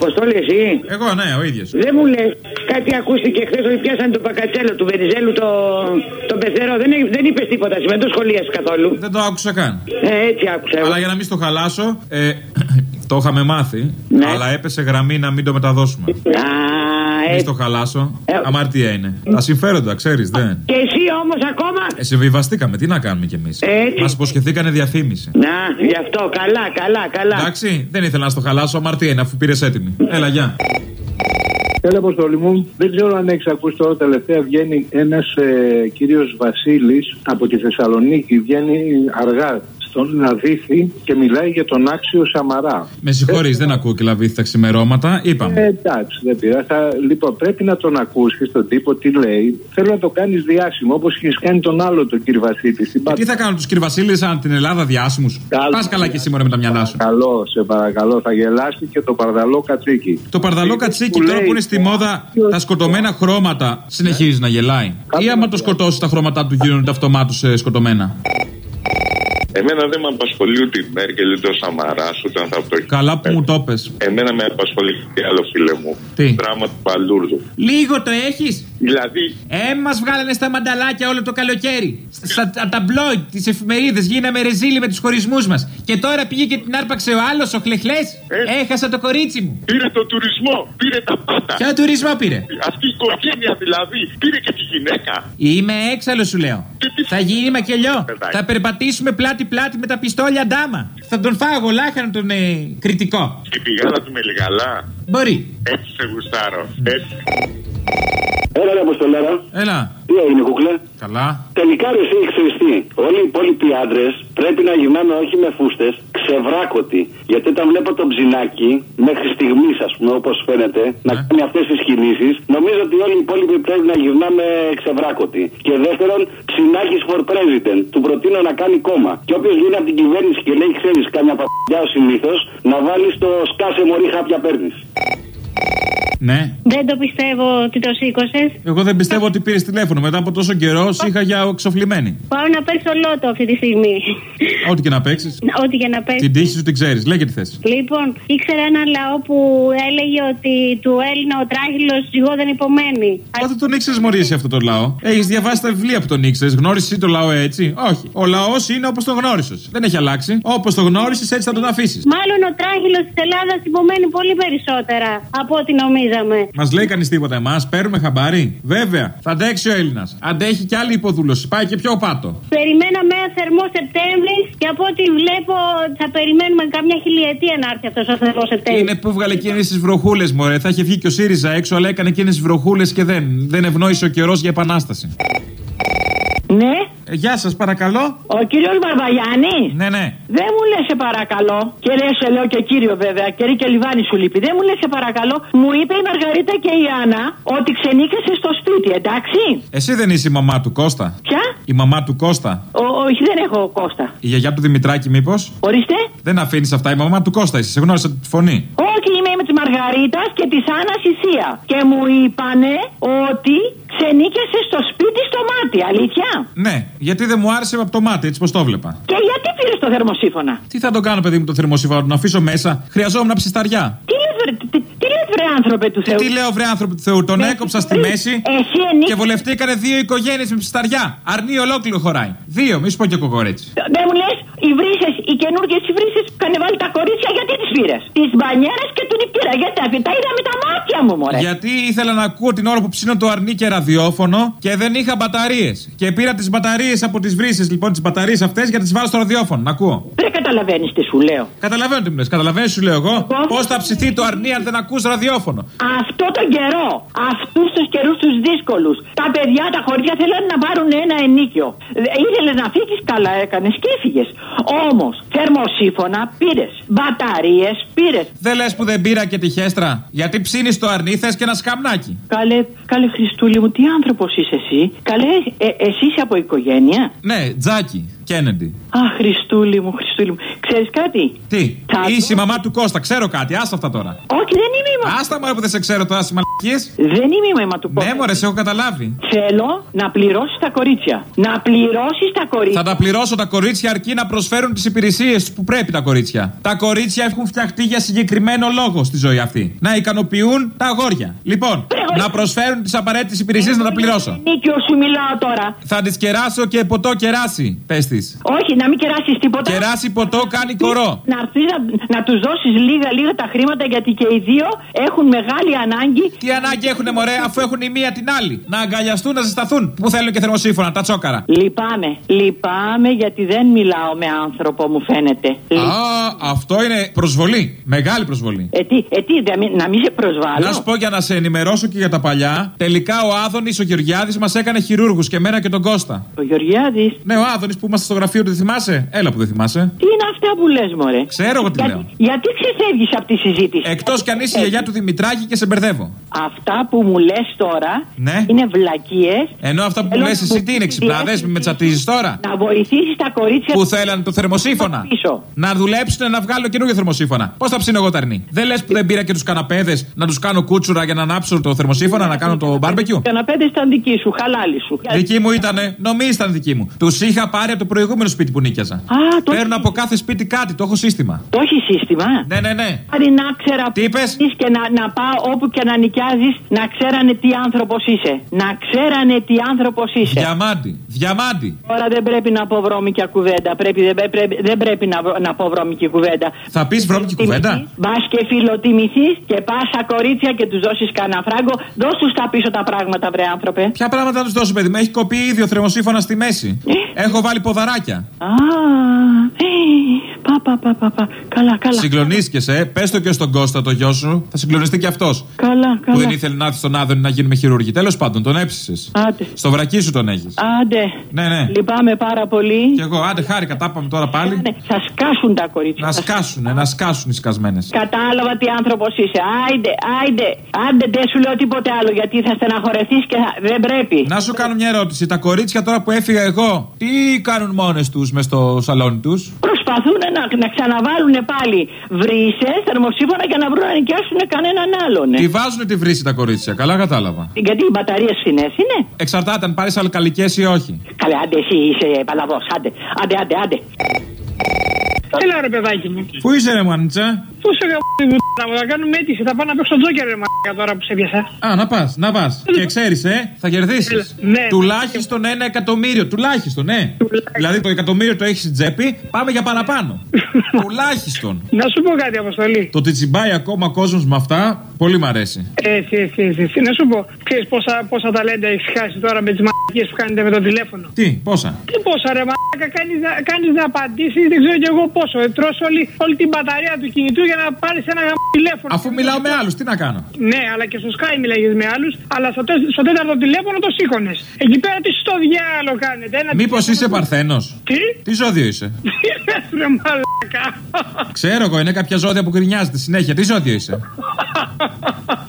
Αποστόλη, εσύ; Εγώ, ναι, ο ίδιος. Δεν μου λες, κάτι ακούστηκε χθες ότι πιάσανε τον Πακατσέλο του Βενιζέλου, το, τον Πεθερό. Δεν, δεν είπες τίποτα, εσύ δεν το σχολίασες καθόλου. Δεν το άκουσα καν. Ε, έτσι άκουσα. εγώ. Αλλά για να μην στο χαλάσω, ε, το είχαμε μάθει. Ναι. Αλλά έπεσε γραμμή να μην το μεταδώσουμε. Α, Μην ε, στο χαλάσω. Ε. Αμαρτία είναι. Τα συμφέροντα, ξέρεις, δεν. Και εσύ όμως ακόμα; Ε, συμβιβαστήκαμε, τι να κάνουμε κι εμείς; Έτσι. Μας υποσχεθήκανε διαφήμιση. Να, γι' αυτό, καλά, καλά, καλά. Εντάξει, δεν ήθελα να στο χαλάσω. Αμαρτία είναι αφού πήρες έτοιμη. Έλα, γεια. Έλα, Αποστολή μου. Δεν ξέρω αν έχεις ακούσει τώρα τελευταία. Βγαίνει ένας ε, κύριος Βασίλης από τη Θεσσαλονίκη. Βγαίνει αργά στον Λαβίθι και μιλάει για τον άξιο Σαμαρά. Με συγχωρείς, δεν ακούω και λαβήθη τα ξημερώματα. Ε, Είπαμε. εντάξει, δεν πειράζει. Θα- Λοιπόν, πρέπει να τον ακούσεις στον τύπο τι λέει. Θέλω να το κάνεις διάσημο όπως έχει κάνει τον άλλο τον κύριο Βασίλη. Στην Ε, Τι θα κάνουν τους κύριοι Βασίλη σαν την Ελλάδα διάσημους; Καλά. Πας καλά και σήμερα με τα μυαλά σου. Παρακαλώ, σε παρακαλώ, θα γελάσει και το παρδαλό κατσίκι. Το παρδαλό κατσίκι Που τώρα λέει- που είναι στη μόδα τα σκοτωμένα χρώματα συνεχίζει να γελάει. Ή άμα το σκοτώσεις τα χρώματά του γίνονται αυτομάτως σκοτωμένα. Εμένα δεν με απασχολεί ούτε η Μέρκελ ούτε ο Σαμαράς ούτε αν θα το Καλά που μου το πες. Εμένα με απασχολεί τι άλλο φίλε μου. Τι; Δράμα του Παλούρδου. Λίγο το έχεις; Δηλαδή, Ε, μας βγάλανε στα μανταλάκια όλο το καλοκαίρι. Στα τα ταμπλόιτ, τις εφημερίδες, γίναμε ρεζίλοι με τους χωρισμούς μας. Και τώρα πήγε και την άρπαξε ο άλλος, ο Χλεχλές. Ε. Έχασα το κορίτσι μου. πήρε το τουρισμό, πήρε τα πάντα. Ποιο τουρισμό πήρε; Αυτή η οικογένεια δηλαδή πήρε και τη γυναίκα. Είμαι έξαλλος, σου λέω. Και τι- Θα γίνει μακελιό. Εντάξει. Θα περπατήσουμε πλάτη-πλάτη με τα πιστόλια ντάμα. Θα τον φάω εγώ λάχανο τον ε, κριτικό. Και πηγάλα του με λιγαλά. Μπορεί. Έτσι σε γουστάρω. Έτσι. Έλα, ρε Αποστολάρα. Έλα. Τι έγινε, κουκλέ. Καλά. Τελικά ρε εσύ ξέρεις τι. Όλοι οι υπόλοιποι άντρες πρέπει να γυρνάμε όχι με φούστες, ξεβράκωτοι. Γιατί όταν βλέπω τον ψινάκι, μέχρι στιγμής ας πούμε, όπως φαίνεται, να Ναι. κάνει αυτές τις κινήσεις, νομίζω ότι όλοι οι υπόλοιποι πρέπει να γυρνάμε ξεβράκωτοι. Και δεύτερον, ψινάκι for president. Του προτείνω να κάνει κόμμα. Και όποιος γίνει από την κυβέρνηση και λέει, ξέρεις, κάμια παπαγιά ο συνήθως, να βάλει το σκάσε μωρή χάπια παίρνεις. Ναι. Δεν το πιστεύω ότι το σήκωσες. Εγώ δεν πιστεύω ότι πήρες τηλέφωνο. Μετά από τόσο καιρό σ' είχα για εξοφλημένη. Πάω να παίξω λότο αυτή τη στιγμή. Ό,τι και να παίξεις. Ό,τι και να παίξω. Την τύχη σου την ξέρεις. Λέγε τι θες. Λοιπόν, ήξερα ένα λαό που έλεγε ότι του Έλληνα ο τράχυλος ζυγό δεν υπομένει. Μα δεν τον ήξερες Μωρή εσύ αυτό το λαό. Έχεις διαβάσει τα βιβλία που τον ήξερες. Γνώρισες εσύ το λαό έτσι; Όχι. Ο λαός είναι όπως τον γνώρισες. Δεν έχει αλλάξει. Όπως το γνώρισες έτσι θα τον αφήσεις. Μάλλον ο τράχυλος της Ελλάδας υπομένει πολύ περισσότερα από ό,τι νομίζαμε. Μας λέει κανείς τίποτα εμάς. Παίρνουμε χαμπάρι. Βέβαια. Θα αντέξει ο Έλληνας. Αντέχει και άλλη υποδούλωση. Πάει και πιο πάτο. Περιμέναμε θερμό Σεπτέμβρη και από ό,τι βλέπω θα περιμένουμε καμιά χιλιετία να έρθει αυτός ο θερμό Σεπτέμβρη. Είναι που βγάλε εκείνε τι βροχούλες, Μωρέ. Θα είχε βγει και ο ΣΥΡΙΖΑ έξω, αλλά έκανε εκείνε τι βροχούλες και δεν. Δεν ευνόησε ο καιρός για επανάσταση. Ναι, Ε, γεια σας, παρακαλώ. ο κύριος Μπαρμπαγιάννη. Ναι, ναι. Δεν μου λες, σε παρακαλώ. Και ρε, σε λέω και κύριο βέβαια. Κερί και λιβάνι σου λείπει. Δεν μου λες, σε παρακαλώ. Μου είπε η Μαργαρίτα και η Άννα ότι ξενίκασε στο σπίτι, εντάξει. Εσύ δεν είσαι η μαμά του Κώστα; Ποια; Η μαμά του Κώστα. Ο, όχι, δεν έχω Κώστα. Η γιαγιά του Δημητράκη, μήπως; Ορίστε. Δεν αφήνεις αυτά. Η μαμά του Κώστα είσαι. Σε γνώρισα τη φωνή. Όχι, είμαι με της Μαργαρίτας και της Άννας Ισία. Και μου είπανε ότι ξενίκασε στο σπίτι στο μάτι. Αλήθεια; Ναι, γιατί δεν μου άρεσε από το μάτι, έτσι πως το βλέπα. Και γιατί πήρες το θερμοσύφωνα; Τι θα το κάνω, παιδί μου, το θερμοσύμφωνο, να τον αφήσω μέσα; Χρειαζόμουν ψισταριά. Τι λες βρε, τι, τι λες, βρε άνθρωπε του Θεού; Τι λέω, βρε άνθρωποι του Θεού, τον Ναι, έκοψα στη εσύ- μέση Εσύ ενίκ... και βολευτήκανε δύο οικογένειες με ψισταριά. Αρνή ολόκληρο χωράει. Δύο, μη σου πω και κοκορέτσι. Δεν μου λες, οι βρύσες, οι καινούργιες οι βρύσες που είχαν βάλει τα κορίτσια, γιατί τις πήρες; Τις μπανιέρες και του νηπτήρα. Γιατί τα, τα είδα με τα μάτια μου, μωρέ. Γιατί ήθελα να ακούω την ώρα που ψήνω το αρνί και ραδιόφωνο και δεν είχα μπαταρίες. Και πήρα τις μπαταρίες από τις βρύσες, λοιπόν, τις μπαταρίες αυτές για να τις βάλω στο ραδιόφωνο. Να ακούω. Δεν καταλαβαίνεις τι σου λέω. Καταλαβαίνω τι μου λες. Καταλαβαίνω, σου λέω εγώ. Πώς θα ψηθεί το αρνί αν δεν ακούς ραδιόφωνο; Αυτό τον καιρό, αυτούς τους καιρούς τους δύσκολους, τα παιδιά, τα χωριά θέλουν να πάρουν ένα ενίκιο. Ήθελες να φύγεις, καλά έκανες και έφυγες. Όμως, θερμοσύφωνα πήρες. Μπαταρίες πήρες. Δεν λες που δεν πήρα και τη χέστρα; Γιατί ψήνεις το αρνί, θες και ένα σκαμνάκι. Καλέ, καλέ Χριστούλη μου, τι άνθρωπος είσαι εσύ; Καλέ, ε, εσύ είσαι από οικογένεια; Ναι, τζάκι. Κέννεντι. Α, Χριστούλη μου, Χριστούλη μου. Ξέρεις κάτι; Τι, Θα είσαι η δω- μαμά του Κώστα, ξέρω κάτι, άστα αυτά τώρα. Όχι, δεν είμαι η μαμά. Άστα μωρέ που δεν σε ξέρω τώρα, συμμαλακίες. Δεν είμαι η μαμά του Ναι, Κώστα. μωρέ, σε έχω καταλάβει. Θέλω να πληρώσεις τα κορίτσια. Να πληρώσεις τα κορίτσια. Θα τα πληρώσω τα κορίτσια αρκεί να προσφέρουν τις υπηρεσίες που πρέπει τα κορίτσια. Τα κορίτσια έχουν φτιαχτεί για συγκεκριμένο λόγο στη ζωή αυτή. Να ικανοποιούν τα αγόρια. Λοιπόν, να προσφέρουν τις απαραίτητες υπηρεσίες να τα πληρώσω. Νίκιο σου μιλάω τώρα. Θα τις κεράσω και ποτό κεράσει. Πες της. Όχι, να μην κεράσεις τίποτα. Κεράσει ποτό κάνει κορό. Να έρθεις να, να τους δώσεις λίγα λίγα τα χρήματα γιατί και οι δύο έχουν μεγάλη ανάγκη. Τι ανάγκη έχουν, μωρέ, αφού έχουν η μία την άλλη; Να αγκαλιαστούν, να ζεσταθούν. Που θέλουν και θερμοσύφωνα, τα τσόκαρα. Λυπάμαι. Λυπάμαι γιατί δεν μιλάω με άνθρωπο, μου φαίνεται. Λυ- Α, αυτό είναι προσβολή. Μεγάλη προσβολή. Ε, τι, ε, τι, δε- μη- να μην σε προσβάλλω. Να σου πω για να σε ενημερώσω και για τα παλιά. Τελικά ο Άδωνης, ο Γεωργιάδης, μας έκανε χειρούργους και εμένα και τον Κώστα. Ο Γεωργιάδης; Ναι, ο Άδωνης που είμαστε στο γραφείο του, δεν θυμάσαι; Έλα που δεν θυμάσαι. Τι είναι αυτά που λες, Μωρέ; Ξέρω εγώ τι γιατί, λέω. γιατί ξεφεύγεις από τη συζήτηση; Εκτός κι αν είσαι η γιαγιά του Δημητράκη και σε μπερδεύω. Αυτά που μου λες τώρα Ναι. είναι βλακίες. Ενώ αυτά που Θέλω λες να εσύ μου τι είναι, πεις ξυπνάδε, τι μη με τσατίζεις τώρα. Να βοηθήσεις τα κορίτσια Που θέλανε το θερμοσύφωνα. πίσω. Να δουλέψουν να βγάλω καινούργιο θερμοσύφωνα. Πώς θα ψήνω εγώ τα αρνή. Δεν λες που δεν πήρα και τους καναπέδες να τους κάνω κούτσουρα για να ανάψω το θερμοσύφωνα, να κάνω το μπάρμπεκιου. Καναπέντε ήταν δική σου, χαλάλι σου. Δική μου ήτανε, νομίζω ήταν δική μου. Τους είχα πάρει από το προηγούμενο σπίτι που νίκιαζα. Α, το, Παίρνω από κάθε σπίτι κάτι, το έχω σύστημα. το έχεις σύστημα; Ναι, ναι, ναι. Άρη να ξέρα Τι είπες; που είσαι και να, να πάω όπου και να νοικιάζεις να ξέρανε τι άνθρωπος είσαι. Να ξέρανε τι άνθρωπος είσαι. Διαμάντι, διαμάντι. Τώρα δεν πρέπει να πω βρώμικια κουβέντα. Πρέπει, δεν, πρέπει, δεν πρέπει να, βρω- να πω βρώμικη κουβέντα. Θα πεις βρώμικη κουβέντα; Μπα και φιλοτιμηθείς και πας στα κορίτσια και τους δώσεις κανένα φράγκο. Δώσ' τους τα πίσω τα πράγματα, βρε άνθρωπε. Ποια πράγματα να τους δώσω, παιδί μου; Έχει κοπεί ήδη ο θερμοσύφωνας στη μέση. Έχω βάλει ποδαράκια. Α, ε, πα, πα, πα, πα, πα. Καλά, καλά. Συγκλονίστηκε, ε. Πες το και στον Κώστα, το γιο σου. Θα συγκλονιστεί και αυτός. Καλά, Που καλά. δεν ήθελε να έρθει στον Άδωνη να γίνουμε χειρούργοι. Τέλος πάντων, τον έψησες. Άντε. Στο βρακί σου τον έχεις. Άντε. Ναι, ναι. Λυπάμαι πάρα πολύ. Κι εγώ, άντε, χάρηκα, τα είπαμε τώρα πάλι. Ναι, θα σκάσουν τα κορίτσια. Να Θα σκάσουνε, να σκάσουν οι σκασμένες. Κατάλαβα τι άνθρωπος είσαι. Άιντε, άιντε. Άντε, δεν σου λέω τίποτε άλλο γιατί θα στεναχωρεθείς και θα... δεν πρέπει. Να σου κάνω μια ερώτηση. Τα κορίτσια τώρα που έφυγα εγώ, τι κάνουν μόνες τους μες στο σαλόνι τους; Προσπαθούν να, να ξαναβάλουν πάλι βρύσες, θερμοσύμφωνα για να βρουν να νοικιάσουν κανέναν άλλον. Τι βάζουν τη βρύση τα κορίτσια, καλά κατάλαβα. Γιατί οι μπαταρίες φθηνέ είναι. Εξαρτάται αν πάρεις αλκαλικές ή όχι. Καλέ, άντε, εσύ είσαι παλαβός. Άντε, άντε, άντε. άντε. Έλα ρε παιδάκι μου. Πού είσαι, ρε Μάνιτσα. Πού σε γαμπή μου να μου θα κάνουμε αίτηση. Θα πάω να παίξω τζόκερ ρε μαλάκα τώρα που σε πιάσα. Α, να πας, να πας. Και ξέρεις, ε, θα κερδίσεις. Ναι. Τουλάχιστον ένα εκατομμύριο. Τουλάχιστον, ναι. Δηλαδή το εκατομμύριο το έχεις στην τσέπη, πάμε για παραπάνω. Τουλάχιστον. Να σου πω κάτι, Αποστολή. Το ότι τσιμπάει ακόμα κόσμος με αυτά, πολύ μ' αρέσει. Έτσι, έτσι, έτσι, έτσι. Να σου πω, ξέρεις πόσα, πόσα ταλέντα έχεις χάσει τώρα με τις μαλακίες που κάνετε με το τηλέφωνο; Τι, πόσα; Τι πόσα ρε μαλάκα κάνεις, να- κάνεις να απαντήσεις, δεν ξέρω κι εγώ πόσο. Ε, τρως όλη, όλη την μπαταρία του κινητού για να πάρεις ένα γαμ τηλέφωνο. Αφού μιλάω με άλλους, τι να κάνω; Ναι, αλλά και στο Sky μιλάγες με άλλους, αλλά στο, τέ- στο τέταρτο τηλέφωνο το σήκωνες. Εκεί πέρα τι στο διάλογο κάνετε. Ένα Μήπως τηλέφωνο είσαι που- παρθένος; Τι; Τι ζώδιο είσαι; Τι λες, ρε μαλάκα. Ξέρω εγώ, είναι κάποια ζώδια που γκρινιάζεται συνέχεια. Τι ζώδιο είσαι;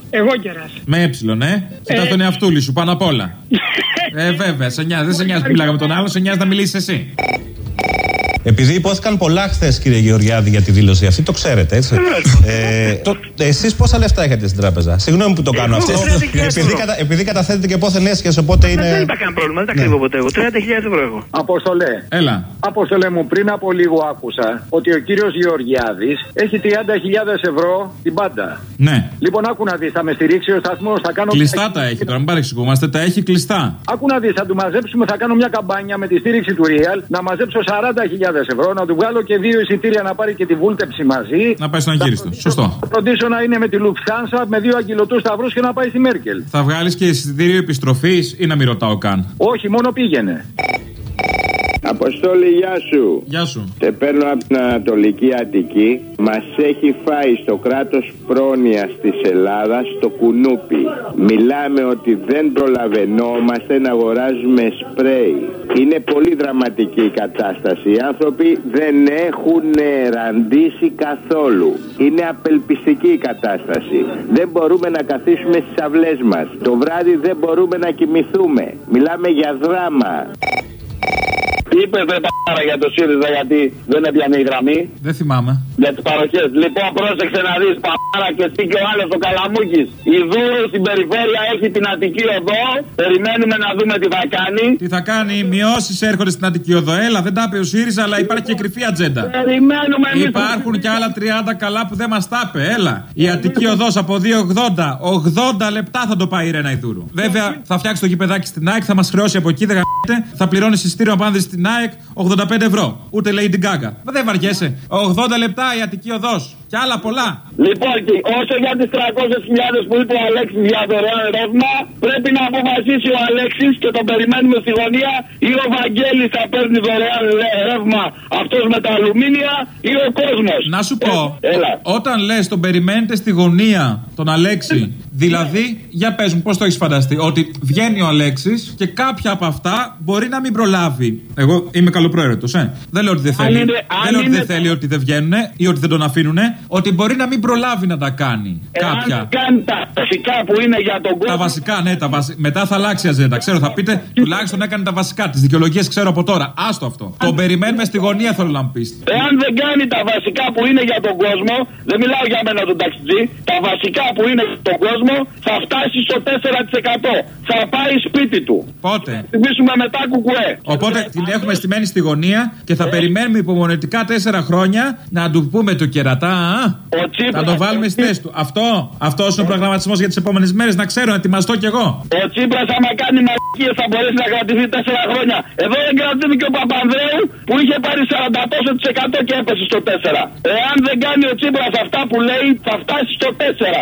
Εγώ κεράς. Με ε, ε. Κοιτάς τον εαυτούλη σου πάνω απ' όλα. ε, βέβαια, σε νοιάζει. Δεν σε νοιάζει που μιλάγαμε με τον άλλο, σε νοιάζει να μιλήσεις εσύ. Επειδή υπόθηκαν πολλά χθες, κύριε Γεωργιάδη, για τη δήλωση αυτή, το ξέρετε, έτσι. ε, το, Εσείς πόσα λεφτά έχετε στην τράπεζα; Συγγνώμη που το κάνω αυτό. 30.000 επειδή, ευρώ. κατα, επειδή καταθέτετε και πόθεν έσχες, οπότε Δεν είναι. είπα κανένα πρόβλημα, δεν τα Ναι. κρύβω ποτέ εγώ. 30.000 ευρώ έχω. Αποστολέ. Έλα. Αποστολέ μου, πριν από λίγο άκουσα ότι ο κύριος Γεωργιάδης έχει 30.000 ευρώ την πάντα. Ναι. Λοιπόν, άκου να δεις, θα με στηρίξει ο σταθμός, θα κάνω. Κλειστά τα έχει τώρα, μην παρεξηγούμαστε. Τα έχει κλειστά. Άκου να δεις, θα του μαζέψουμε, θα κάνω μια καμπάνια με τη στήριξη του Real να μαζέψω 40.000 ευρώ, να του βγάλω και δύο εισιτήρια να πάρει και τη βούλτεψη μαζί. Να πάει στον αγύριστο. Σωστό. Θα φροντίσω να είναι με τη Lufthansa με δύο αγγελωτού σταυρού και να πάει στη Μέρκελ. Θα βγάλεις και εισιτήριο επιστροφής ή να μην ρωτάω καν; Όχι, μόνο πήγαινε. Αποστόλη, γεια σου. Γεια σου. Σε παίρνω από την Ανατολική Αττική. Μας έχει φάει στο κράτος πρόνοια της Ελλάδας το κουνούπι. Μιλάμε ότι δεν προλαβαινόμαστε να αγοράζουμε σπρέι. Είναι πολύ δραματική η κατάσταση. Οι άνθρωποι δεν έχουν ραντίσει καθόλου. Είναι απελπιστική η κατάσταση. Δεν μπορούμε να καθίσουμε στις αυλές μας. Το βράδυ δεν μπορούμε να κοιμηθούμε. Μιλάμε για δράμα. Τι είπε βρε παρά για το ΣΥΡΙΖΑ γιατί δεν έπιανε η γραμμή. Δεν θυμάμαι. Για τις παροχές. Λοιπόν, πρόσεξε να δεις παρά και εσύ και ο άλλος ο Καλαμούκης. Η Δούρου στην περιφέρεια έχει την Αττική Οδό. Περιμένουμε να δούμε τι θα κάνει. Τι θα κάνει, οι μειώσεις έρχονται στην Αττική Οδό. Έλα, δεν τα είπε ο ΣΥΡΙΖΑ, αλλά υπάρχει και κρυφή ατζέντα. Περιμένουμε εμείς Υπάρχουν και άλλα 30 καλά που δεν μας τα είπε. Έλα. Η Αττική Οδός από 2,80. 80 λεπτά θα το πάει η Ρένα Ιδούρου. Βέβαια, θα φτιάξει το γηπεδάκι στην ΑΕΚ, θα μας χρεώσει από εκεί, δεν γαμπτε, Θα πληρώνει εισιτήριο απάνδυση στην ΑΕΚ 85 ευρώ. Ούτε λέει την Γκάγκα. Δεν βαριέσαι. 80 λεπτά η Αττική Οδός. Και άλλα πολλά. Λοιπόν, και όσο για τις 300.000 που είπε ο Αλέξης για δωρεάν ρεύμα, πρέπει να αποφασίσει ο Αλέξης και τον περιμένουμε στη γωνία ή ο Βαγγέλης θα παίρνει δωρεάν ρεύμα αυτός με τα αλουμίνια ή ο κόσμος. Να σου πω, Έλα. όταν λες τον περιμένετε στη γωνία τον Αλέξη, δηλαδή, για πες μου, πώς το έχεις φανταστεί, ότι βγαίνει ο Αλέξης και κάποια από αυτά μπορεί να μην προλάβει. Εγώ είμαι καλοπροαίρετος, ε. Δεν λέω ότι δεν Αν θέλει. είναι- αν δεν λέω ότι είναι- δεν θέλει ότι δεν βγαίνουν ή ότι δεν τον αφήνουν. Ότι μπορεί να μην προλάβει να τα κάνει. Εάν κάποια. κάνει τα βασικά που είναι για τον κόσμο. Τα βασικά, ναι, τα βασι... μετά θα αλλάξει η αζέντα. Ξέρω, θα πείτε τουλάχιστον έκανε τα βασικά. Τι δικαιολογίες ξέρω από τώρα. Άστο αυτό. Τον περιμένουμε στη γωνία, θέλω να μου πεις. Εάν δεν κάνει τα βασικά που είναι για τον κόσμο, δεν μιλάω για μένα τον ταξιτζή, τα βασικά που είναι για τον κόσμο θα φτάσει στο 4%. Θα πάει σπίτι του. Πότε; Θυμίσουμε μετά κουκουέ. Οπότε την έχουμε στημένη στη γωνία και θα περιμένουμε υπομονετικά τέσσερα χρόνια να του πούμε το κερατά. Α. Ο Τσίπρας- Θα το βάλουμε στη θέση του. Αυτό, αυτός είναι ο προγραμματισμός για τις επόμενες μέρες. Να ξέρω, να ετοιμαστώ κι εγώ. Ο Τσίπρας, άμα κάνει μαγικίε, θα μπορέσει να κρατηθεί 4 χρόνια. Εδώ δεν κρατήθηκε ο Παπανδρέου που είχε πάρει 40% και έπεσε στο 4. Εάν δεν κάνει ο Τσίπρας αυτά που λέει, θα φτάσει στο 4.